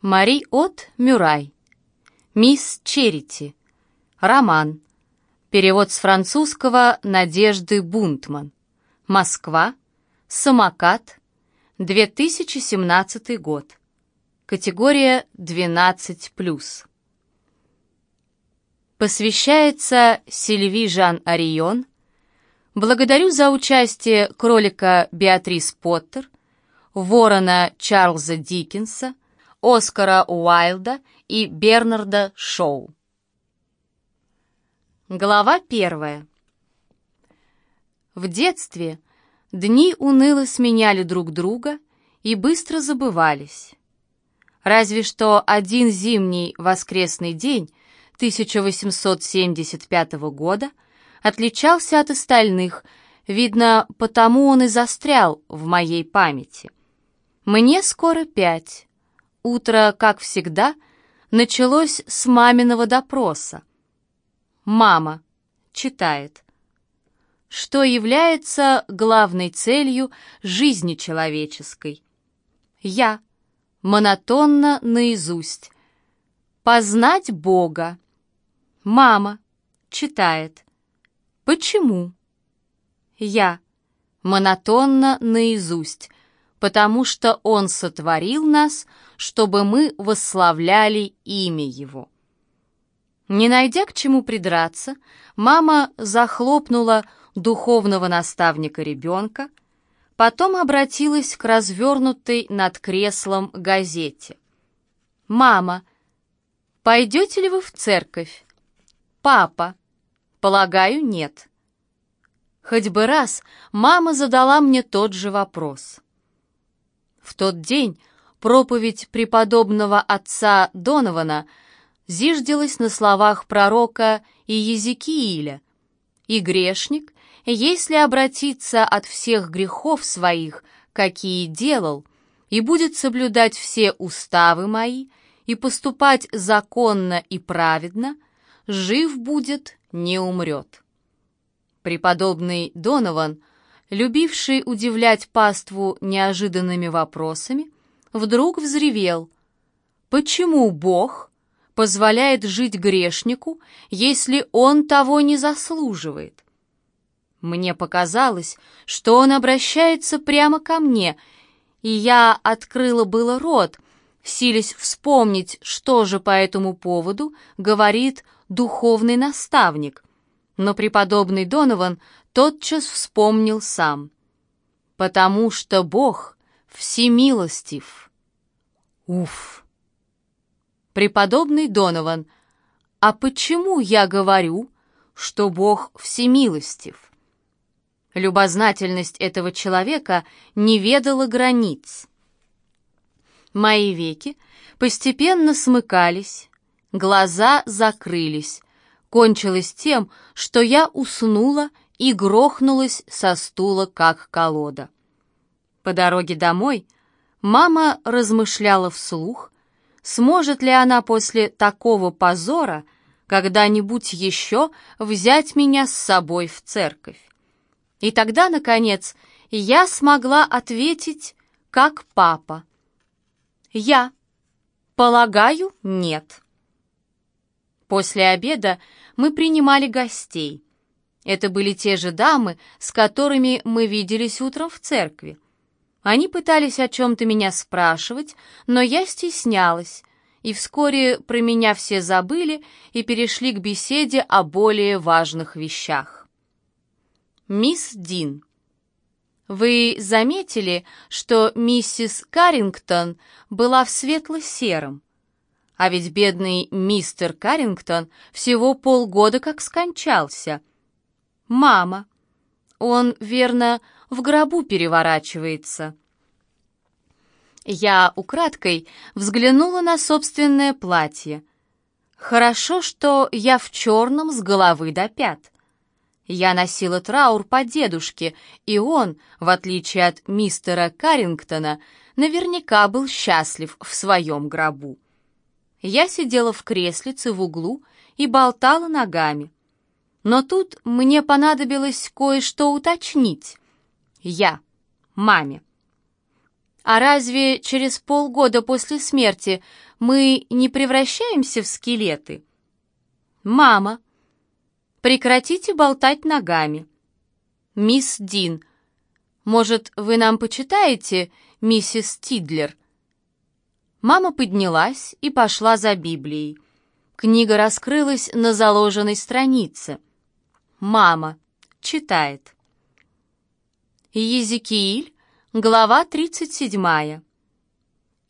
Мари От Мюрай. Мисс Черити. Роман. Перевод с французского Надежды Бунтман. Москва. Самокат. 2017 год. Категория 12+. Посвящается Сильви Жан Орион. Благодарю за участие кролика Беатрис Поттер, ворона Чарльза Диккенса, Оскара Уайлда и Бернарда Шоу. Глава первая. В детстве дни уныло сменяли друг друга и быстро забывались. Разве что один зимний воскресный день 1875 года отличался от остальных, видно, потому он и застрял в моей памяти. Мне скоро пять. Утро, как всегда, началось с маминого допроса. Мама читает. Что является главной целью жизни человеческой? Я. Монотонно наизусть. Познать Бога. Мама читает. Почему? Я. Монотонно наизусть потому что Он сотворил нас, чтобы мы восславляли имя Его». Не найдя к чему придраться, мама захлопнула духовного наставника ребенка, потом обратилась к развернутой над креслом газете. «Мама, пойдете ли вы в церковь?» «Папа, полагаю, нет». Хоть бы раз мама задала мне тот же вопрос. В тот день проповедь преподобного отца Донована зиждилась на словах пророка и Езекииля. «И грешник, если обратиться от всех грехов своих, какие делал, и будет соблюдать все уставы мои, и поступать законно и праведно, жив будет, не умрет». Преподобный Донован любивший удивлять паству неожиданными вопросами, вдруг взревел. «Почему Бог позволяет жить грешнику, если он того не заслуживает?» Мне показалось, что он обращается прямо ко мне, и я открыла было рот, силясь вспомнить, что же по этому поводу говорит духовный наставник. Но преподобный Донован тотчас вспомнил сам. «Потому что Бог всемилостив». Уф! Преподобный Донован, а почему я говорю, что Бог всемилостив? Любознательность этого человека не ведала границ. Мои веки постепенно смыкались, глаза закрылись, кончилось тем, что я уснула и грохнулась со стула, как колода. По дороге домой мама размышляла вслух, сможет ли она после такого позора когда-нибудь еще взять меня с собой в церковь. И тогда, наконец, я смогла ответить, как папа. Я. Полагаю, нет. После обеда мы принимали гостей. Это были те же дамы, с которыми мы виделись утром в церкви. Они пытались о чем-то меня спрашивать, но я стеснялась, и вскоре про меня все забыли и перешли к беседе о более важных вещах. Мисс Дин. Вы заметили, что миссис Каррингтон была в светло-сером? А ведь бедный мистер Каррингтон всего полгода как скончался — «Мама, он, верно, в гробу переворачивается». Я украдкой взглянула на собственное платье. Хорошо, что я в черном с головы до пят. Я носила траур по дедушке, и он, в отличие от мистера Каррингтона, наверняка был счастлив в своем гробу. Я сидела в креслице в углу и болтала ногами. Но тут мне понадобилось кое-что уточнить. Я, маме. А разве через полгода после смерти мы не превращаемся в скелеты? Мама, прекратите болтать ногами. Мисс Дин, может, вы нам почитаете, миссис Тидлер? Мама поднялась и пошла за Библией. Книга раскрылась на заложенной странице. Мама читает. Езекииль, глава 37.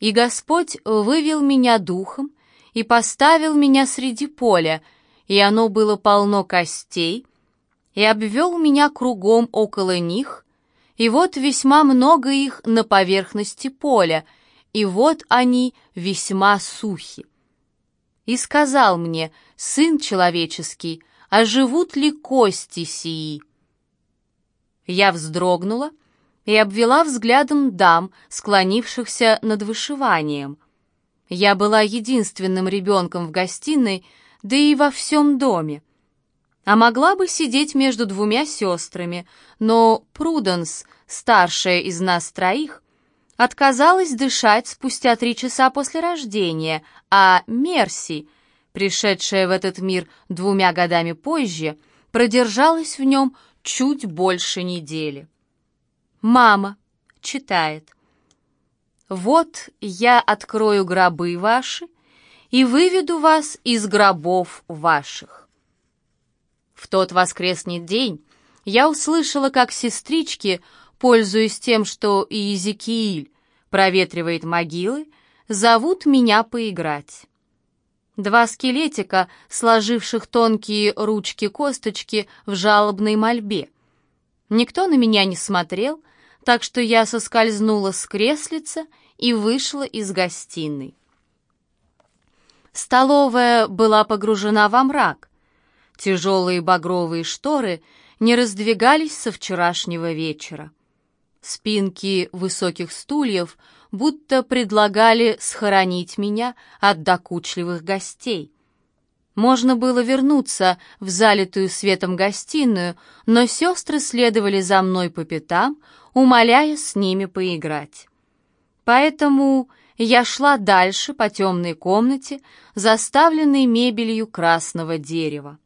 «И Господь вывел меня духом и поставил меня среди поля, и оно было полно костей, и обвел меня кругом около них, и вот весьма много их на поверхности поля, и вот они весьма сухи. И сказал мне, сын человеческий, а живут ли кости сии?» Я вздрогнула и обвела взглядом дам, склонившихся над вышиванием. Я была единственным ребенком в гостиной, да и во всем доме. А могла бы сидеть между двумя сестрами, но Пруденс, старшая из нас троих, отказалась дышать спустя три часа после рождения, а Мерси, пришедшая в этот мир двумя годами позже, продержалась в нем чуть больше недели. Мама читает. «Вот я открою гробы ваши и выведу вас из гробов ваших». В тот воскресный день я услышала, как сестрички, пользуясь тем, что Иезекииль проветривает могилы, зовут меня поиграть. Два скелетика, сложивших тонкие ручки-косточки в жалобной мольбе. Никто на меня не смотрел, так что я соскользнула с креслица и вышла из гостиной. Столовая была погружена во мрак. Тяжелые багровые шторы не раздвигались со вчерашнего вечера. Спинки высоких стульев — будто предлагали схоронить меня от докучливых гостей. Можно было вернуться в залитую светом гостиную, но сестры следовали за мной по пятам, умоляя с ними поиграть. Поэтому я шла дальше по темной комнате, заставленной мебелью красного дерева.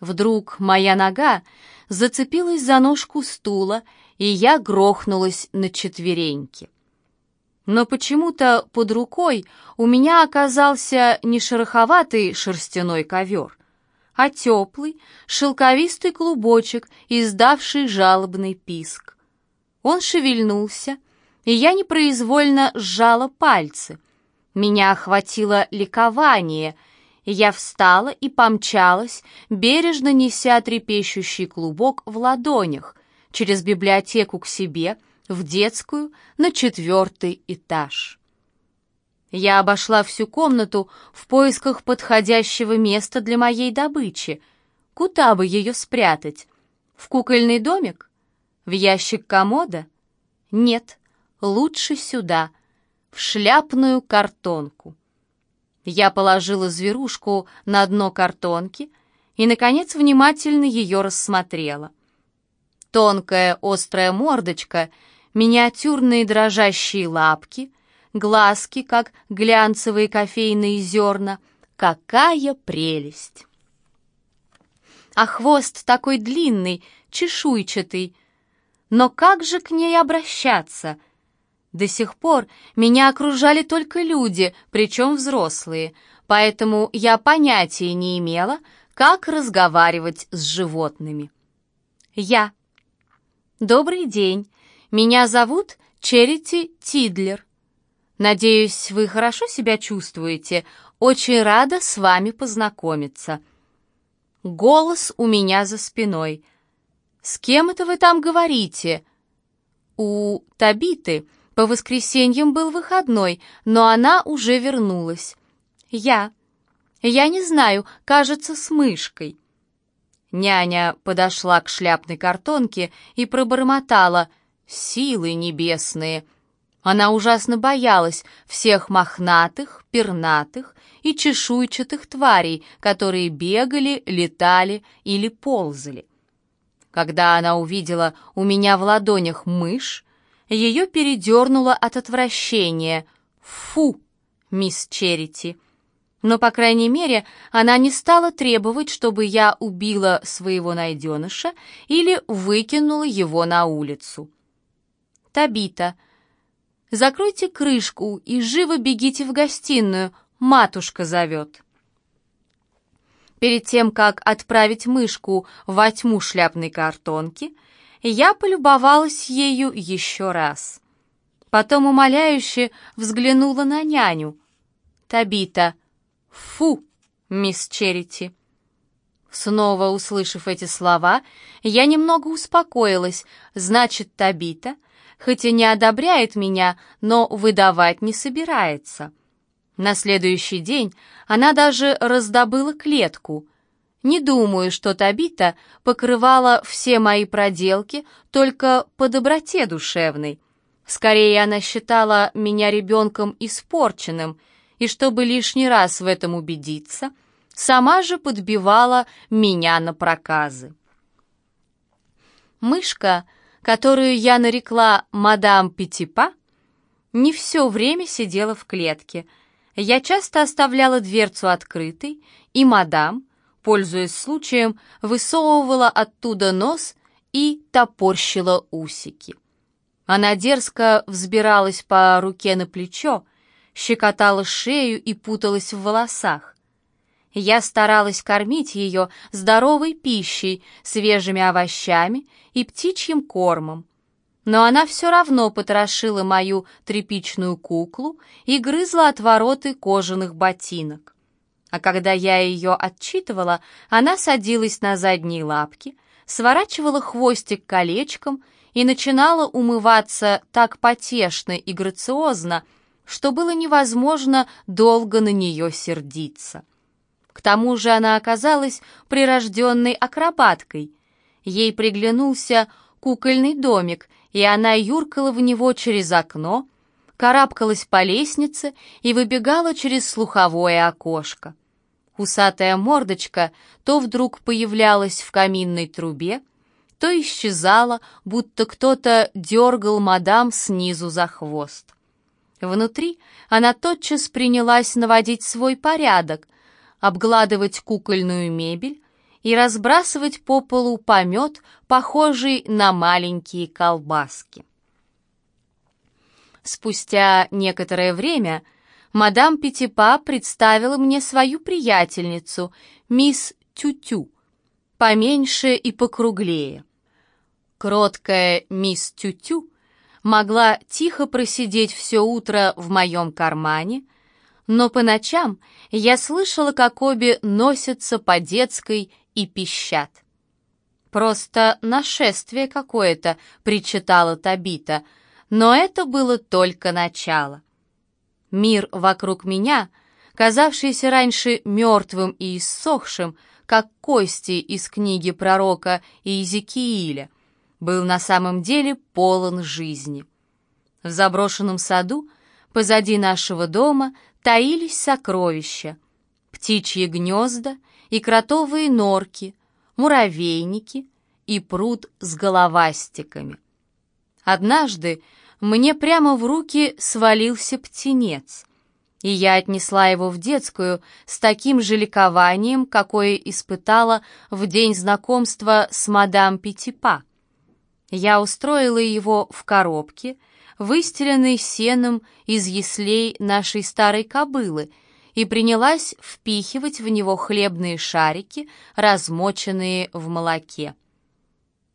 Вдруг моя нога зацепилась за ножку стула, и я грохнулась на четвереньки. Но почему-то под рукой у меня оказался не шероховатый шерстяной ковер, а теплый, шелковистый клубочек, издавший жалобный писк. Он шевельнулся, и я непроизвольно сжала пальцы. Меня охватило ликование, и я встала и помчалась, бережно неся трепещущий клубок в ладонях, через библиотеку к себе — в детскую на четвертый этаж. Я обошла всю комнату в поисках подходящего места для моей добычи. Куда бы ее спрятать? В кукольный домик? В ящик комода? Нет, лучше сюда, в шляпную картонку. Я положила зверушку на дно картонки и, наконец, внимательно ее рассмотрела. Тонкая острая мордочка — миниатюрные дрожащие лапки, глазки, как глянцевые кофейные зерна. Какая прелесть! А хвост такой длинный, чешуйчатый. Но как же к ней обращаться? До сих пор меня окружали только люди, причем взрослые, поэтому я понятия не имела, как разговаривать с животными. Я. Добрый день. Меня зовут Черити Тидлер. Надеюсь, вы хорошо себя чувствуете. Очень рада с вами познакомиться. Голос у меня за спиной. С кем это вы там говорите? У Табиты по воскресеньям был выходной, но она уже вернулась. Я. Я не знаю, кажется, с мышкой. Няня подошла к шляпной картонке и пробормотала — Силы небесные! Она ужасно боялась всех мохнатых, пернатых и чешуйчатых тварей, которые бегали, летали или ползали. Когда она увидела у меня в ладонях мышь, ее передернуло от отвращения. «Фу, мисс Черити!» Но, по крайней мере, она не стала требовать, чтобы я убила своего найденыша или выкинула его на улицу. Табита, закройте крышку и живо бегите в гостиную, матушка зовет. Перед тем, как отправить мышку во тьму шляпной картонки, я полюбовалась ею еще раз. Потом умоляюще взглянула на няню. «Табита, фу, мисс Черити!» Снова услышав эти слова, я немного успокоилась. Значит, Табита, хоть и не одобряет меня, но выдавать не собирается. На следующий день она даже раздобыла клетку. Не думаю, что Табита покрывала все мои проделки только по доброте душевной. Скорее, она считала меня ребенком испорченным, и чтобы лишний раз в этом убедиться, сама же подбивала меня на проказы. Мышка, которую я нарекла мадам Петипа, не все время сидела в клетке — я часто оставляла дверцу открытой, и мадам, пользуясь случаем, высовывала оттуда нос и топорщила усики. Она дерзко взбиралась по руке на плечо, щекотала шею и путалась в волосах. Я старалась кормить ее здоровой пищей, свежими овощами и птичьим кормом, но она все равно потрошила мою тряпичную куклу и грызла отвороты кожаных ботинок. А когда я ее отчитывала, она садилась на задние лапки, сворачивала хвостик колечком и начинала умываться так потешно и грациозно, что было невозможно долго на нее сердиться. К тому же она оказалась прирожденной акробаткой. Ей приглянулся кукольный домик, и она юркала в него через окно, карабкалась по лестнице и выбегала через слуховое окошко. Усатая мордочка то вдруг появлялась в каминной трубе, то исчезала, будто кто-то дергал мадам снизу за хвост. Внутри она тотчас принялась наводить свой порядок, обгладывать кукольную мебель, и разбрасывать по полу помет, похожий на маленькие колбаски. Спустя некоторое время мадам Пятипа представила мне свою приятельницу, мисс Тютю, поменьше и покруглее. Кроткая мисс Тютю могла тихо просидеть все утро в моем кармане, но по ночам я слышала, как обе носятся по детской и пищат. «Просто нашествие какое-то», — причитала Табита, но это было только начало. Мир вокруг меня, казавшийся раньше мертвым и иссохшим, как кости из книги пророка Иезекииля, был на самом деле полон жизни. В заброшенном саду позади нашего дома таились сокровища, птичьи гнезда и кротовые норки, муравейники и пруд с головастиками. Однажды мне прямо в руки свалился птенец, и я отнесла его в детскую с таким же ликованием, какое испытала в день знакомства с мадам Петипа. Я устроила его в коробке, выстеленной сеном из яслей нашей старой кобылы — и принялась впихивать в него хлебные шарики, размоченные в молоке.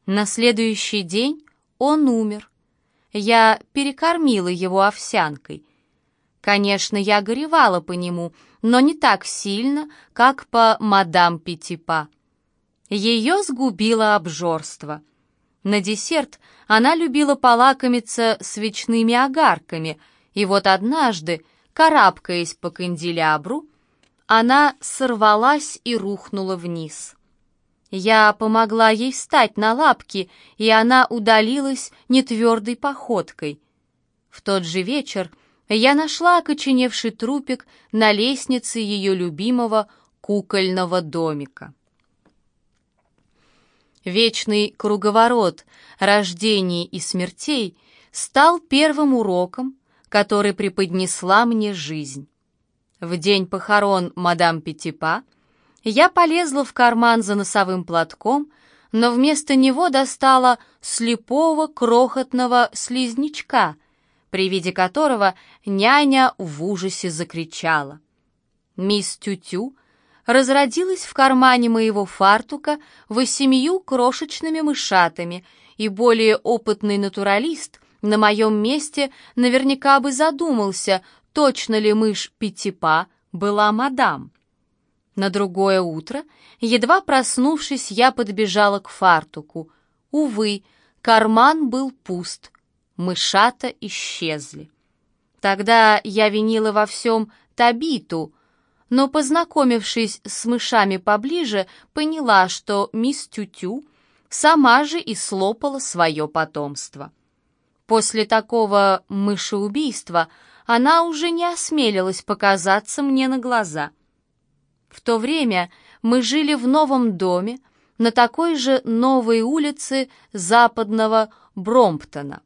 На следующий день он умер. Я перекормила его овсянкой. Конечно, я горевала по нему, но не так сильно, как по мадам Петипа. Ее сгубило обжорство. На десерт она любила полакомиться свечными огарками, и вот однажды Карабкаясь по канделябру, она сорвалась и рухнула вниз. Я помогла ей встать на лапки, и она удалилась нетвердой походкой. В тот же вечер я нашла окоченевший трупик на лестнице ее любимого кукольного домика. Вечный круговорот рождений и смертей стал первым уроком, который преподнесла мне жизнь. В день похорон мадам Петипа я полезла в карман за носовым платком, но вместо него достала слепого крохотного слизнячка, при виде которого няня в ужасе закричала. Мисс Тютю разродилась в кармане моего фартука восемью крошечными мышатами, и более опытный натуралист на моем месте наверняка бы задумался, точно ли мышь Пятипа была мадам. На другое утро, едва проснувшись, я подбежала к фартуку. Увы, карман был пуст, мышата исчезли. Тогда я винила во всем Табиту, но, познакомившись с мышами поближе, поняла, что мисс Тютю сама же и слопала свое потомство. После такого мышеубийства она уже не осмелилась показаться мне на глаза. В то время мы жили в новом доме на такой же новой улице западного Бромптона.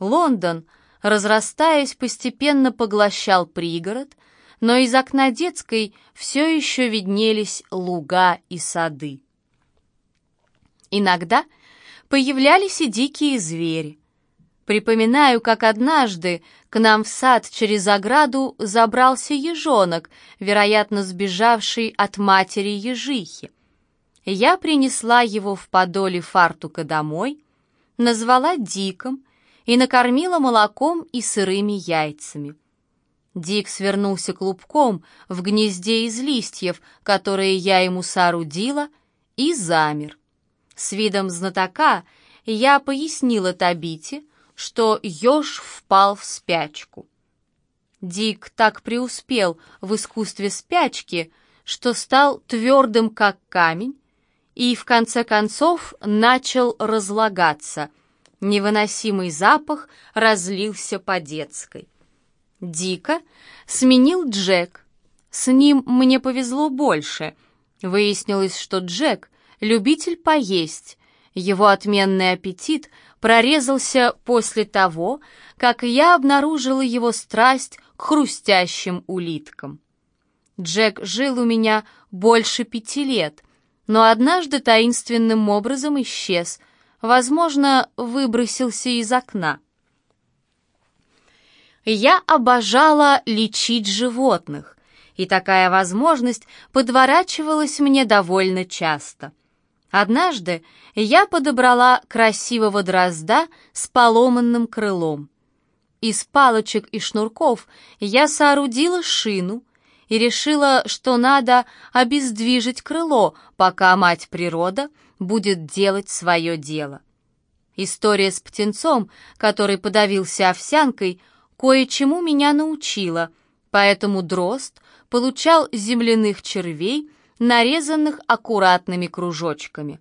Лондон, разрастаясь, постепенно поглощал пригород, но из окна детской все еще виднелись луга и сады. Иногда появлялись и дикие звери. Припоминаю, как однажды к нам в сад через ограду забрался ежонок, вероятно, сбежавший от матери ежихи. Я принесла его в подоле фартука домой, назвала Диком и накормила молоком и сырыми яйцами. Дик свернулся клубком в гнезде из листьев, которые я ему соорудила, и замер. С видом знатока я пояснила Табите, что еж впал в спячку. Дик так преуспел в искусстве спячки, что стал твердым, как камень, и в конце концов начал разлагаться. Невыносимый запах разлился по детской. Дика сменил Джек. С ним мне повезло больше. Выяснилось, что Джек — любитель поесть. Его отменный аппетит прорезался после того, как я обнаружила его страсть к хрустящим улиткам. Джек жил у меня больше пяти лет, но однажды таинственным образом исчез, возможно, выбросился из окна. Я обожала лечить животных, и такая возможность подворачивалась мне довольно часто. Однажды я подобрала красивого дрозда с поломанным крылом. Из палочек и шнурков я соорудила шину и решила, что надо обездвижить крыло, пока мать природа будет делать свое дело. История с птенцом, который подавился овсянкой, кое-чему меня научила, поэтому дрозд получал земляных червей, нарезанных аккуратными кружочками.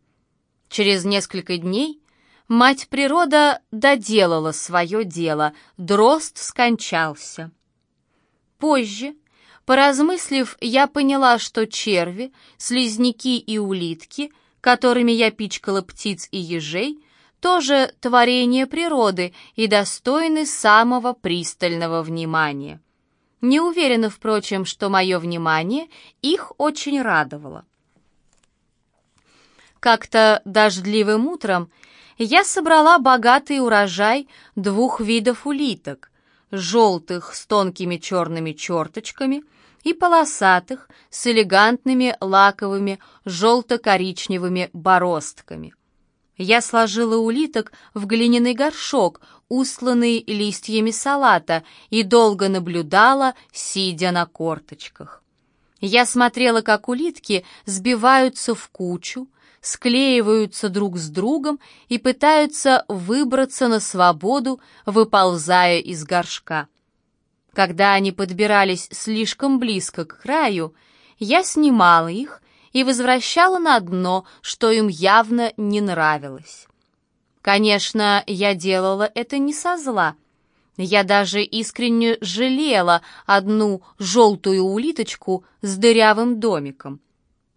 Через несколько дней мать природа доделала свое дело, дрозд скончался. Позже, поразмыслив, я поняла, что черви, слизняки и улитки, которыми я пичкала птиц и ежей, тоже творение природы и достойны самого пристального внимания. Не уверена, впрочем, что мое внимание их очень радовало. Как-то дождливым утром я собрала богатый урожай двух видов улиток, желтых с тонкими черными черточками и полосатых с элегантными лаковыми желто-коричневыми бороздками. Я сложила улиток в глиняный горшок, устланный листьями салата, и долго наблюдала, сидя на корточках. Я смотрела, как улитки сбиваются в кучу, склеиваются друг с другом и пытаются выбраться на свободу, выползая из горшка. Когда они подбирались слишком близко к краю, я снимала их и возвращала на дно, что им явно не нравилось. Конечно, я делала это не со зла. Я даже искренне жалела одну желтую улиточку с дырявым домиком.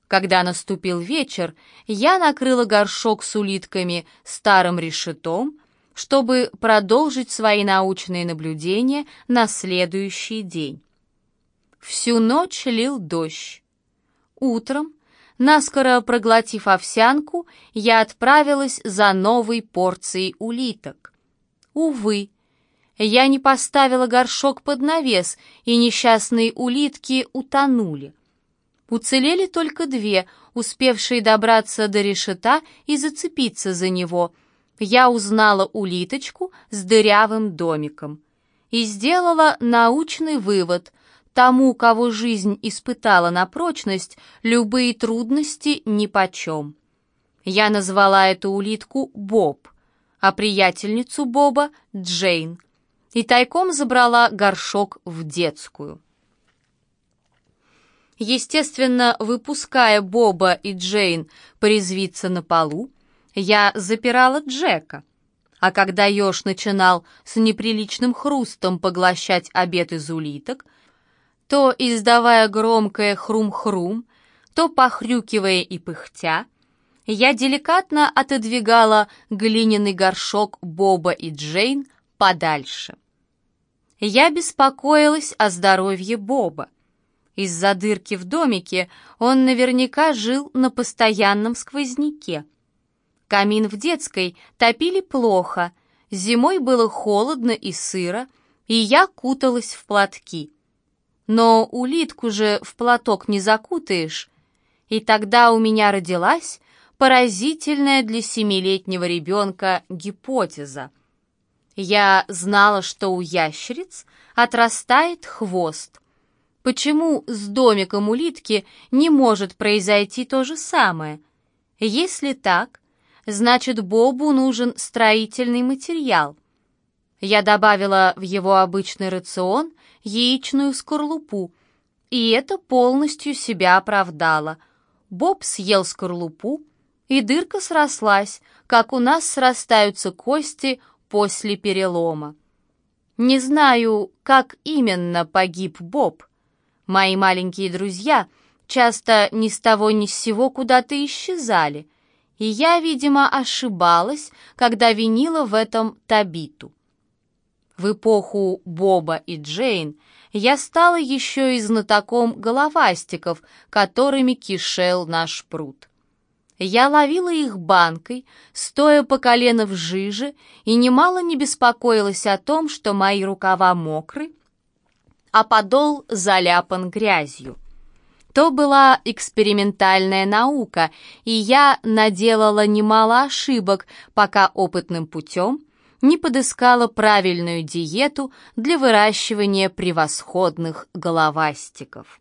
Когда наступил вечер, я накрыла горшок с улитками старым решетом чтобы продолжить свои научные наблюдения на следующий день. Всю ночь лил дождь. Утром, наскоро проглотив овсянку, я отправилась за новой порцией улиток. Увы, я не поставила горшок под навес, и несчастные улитки утонули. Уцелели только две, успевшие добраться до решета и зацепиться за него. Я узнала улиточку с дырявым домиком и сделала научный вывод. Тому, кого жизнь испытала на прочность, любые трудности нипочем. Я назвала эту улитку Боб, а приятельницу Боба — Джейн — и тайком забрала горшок в детскую. Естественно, выпуская Боба и Джейн порезвиться на полу, я запирала Джека. А когда еж начинал с неприличным хрустом поглощать обед из улиток, то, издавая громкое хрум-хрум, то похрюкивая и пыхтя, я деликатно отодвигала глиняный горшок Боба и Джейн подальше. Я беспокоилась о здоровье Боба. Из-за дырки в домике он наверняка жил на постоянном сквозняке. Камин в детской топили плохо, зимой было холодно и сыро, и я куталась в платки. Но улитку же в платок не закутаешь, и тогда у меня родилась поразительная для семилетнего ребенка гипотеза — я знала, что у ящериц отрастает хвост. Почему с домиком улитки не может произойти то же самое? Если так, значит Бобу нужен строительный материал. Я добавила в его обычный рацион яичную скорлупу, и это полностью себя оправдало. Боб съел скорлупу, и дырка срослась, как у нас срастаются кости после перелома. Не знаю, как именно погиб Боб. Мои маленькие друзья часто ни с того ни с сего куда-то исчезали, и я, видимо, ошибалась, когда винила в этом Табиту. В эпоху Боба и Джейн я стала еще и знатоком головастиков, которыми кишел наш пруд. Я ловила их банкой, стоя по колено в жиже, и немало не беспокоилась о том, что мои рукава мокры, а подол заляпан грязью. То была экспериментальная наука, и я наделала немало ошибок, пока опытным путем не подыскала правильную диету для выращивания превосходных головастиков.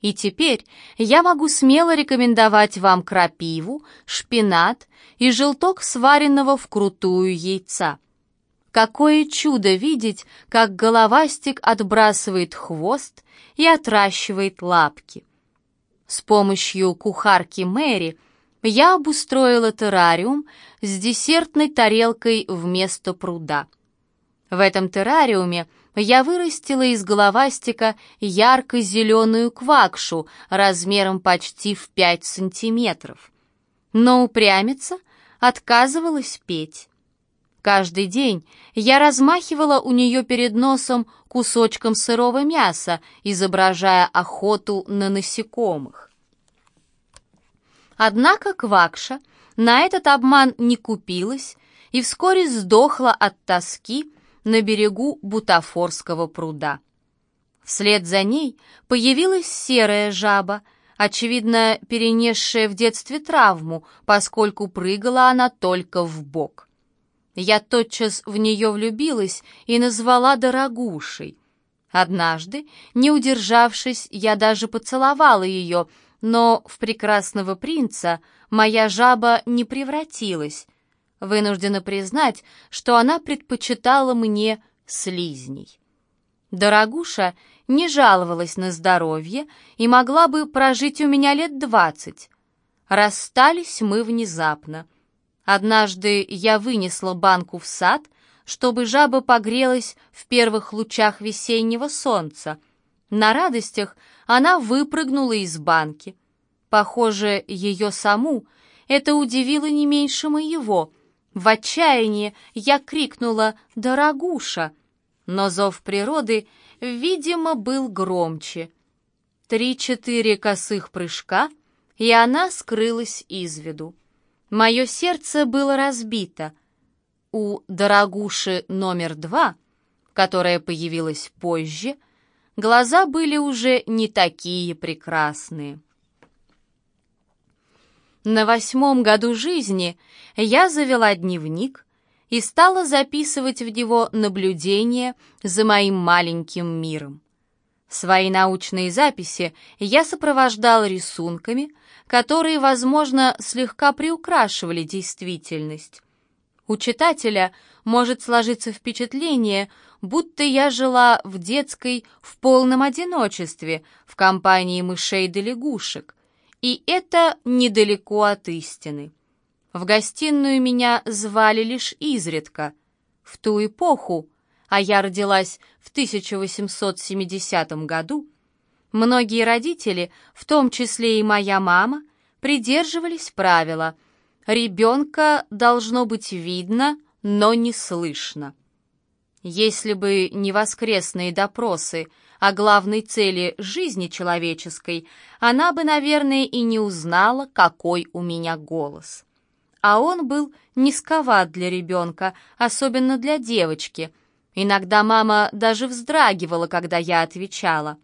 И теперь я могу смело рекомендовать вам крапиву, шпинат и желток сваренного вкрутую яйца. Какое чудо видеть, как головастик отбрасывает хвост и отращивает лапки. С помощью кухарки Мэри я обустроила террариум с десертной тарелкой вместо пруда. В этом террариуме я вырастила из головастика ярко-зеленую квакшу размером почти в пять сантиметров. Но упрямица отказывалась петь. Каждый день я размахивала у нее перед носом кусочком сырого мяса, изображая охоту на насекомых. Однако Квакша на этот обман не купилась и вскоре сдохла от тоски, на берегу Бутафорского пруда. Вслед за ней появилась серая жаба, очевидно, перенесшая в детстве травму, поскольку прыгала она только в бок. Я тотчас в нее влюбилась и назвала дорогушей. Однажды, не удержавшись, я даже поцеловала ее, но в прекрасного принца моя жаба не превратилась — Вынуждена признать, что она предпочитала мне слизней. Дорогуша не жаловалась на здоровье и могла бы прожить у меня лет двадцать. Расстались мы внезапно. Однажды я вынесла банку в сад, чтобы жаба погрелась в первых лучах весеннего солнца. На радостях она выпрыгнула из банки. Похоже, ее саму это удивило не меньше моего — В отчаянии я крикнула «Дорогуша!», но зов природы, видимо, был громче. Три-четыре косых прыжка, и она скрылась из виду. Мое сердце было разбито. У дорогуши номер два, которая появилась позже, глаза были уже не такие прекрасные. На восьмом году жизни я завела дневник и стала записывать в него наблюдения за моим маленьким миром. Свои научные записи я сопровождала рисунками, которые, возможно, слегка приукрашивали действительность. У читателя может сложиться впечатление, будто я жила в детской в полном одиночестве в компании мышей да лягушек, и это недалеко от истины. В гостиную меня звали лишь изредка. В ту эпоху, а я родилась в 1870 году, многие родители, в том числе и моя мама, придерживались правила «ребенка должно быть видно, но не слышно». Если бы не воскресные допросы о главной цели жизни человеческой, она бы, наверное, и не узнала, какой у меня голос. А он был низковат для ребенка, особенно для девочки. Иногда мама даже вздрагивала, когда я отвечала.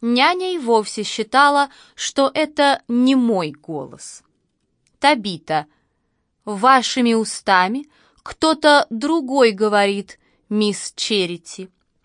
Няня и вовсе считала, что это не мой голос. Табита, вашими устами кто-то другой говорит, мисс Черити.